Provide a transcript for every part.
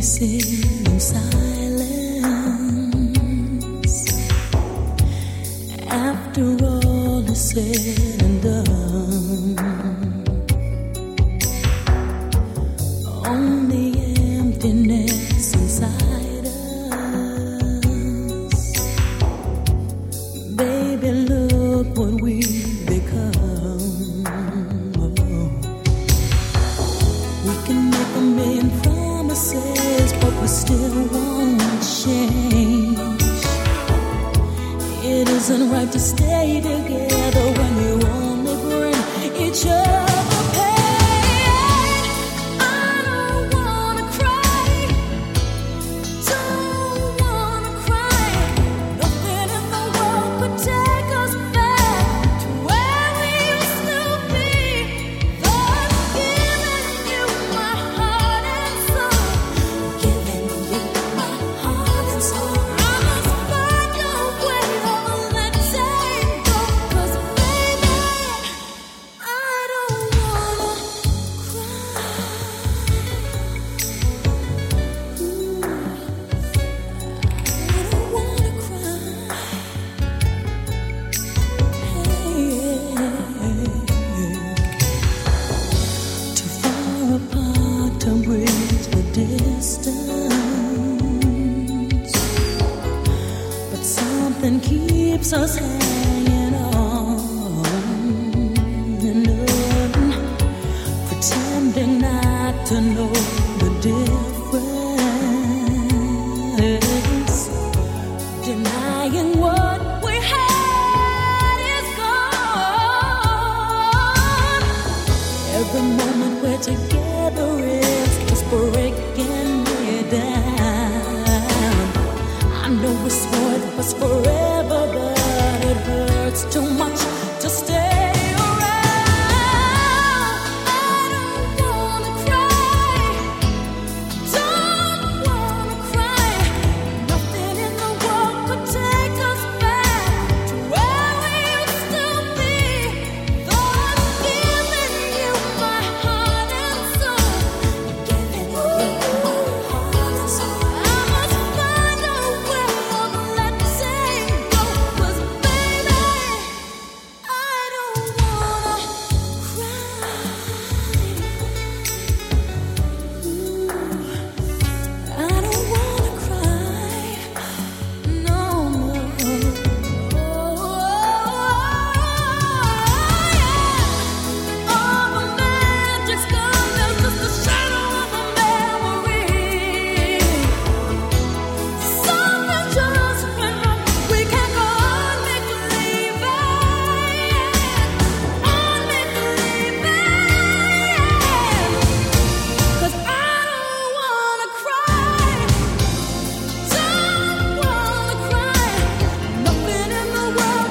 we in silence after all is said and done? Only emptiness inside us. Baby, look what we've become. We can make a million promises, but we still won't change. It isn't right to stay together. nothing keeps us hanging on. And pretending not to know.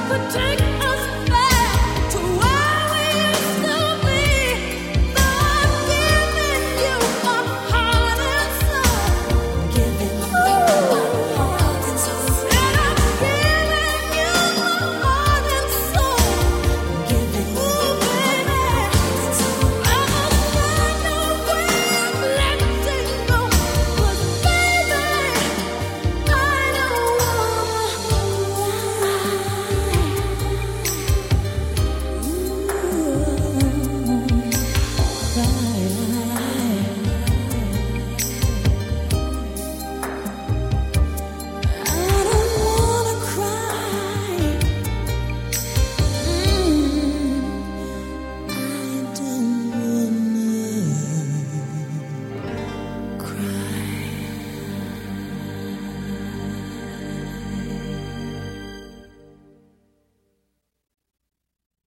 could take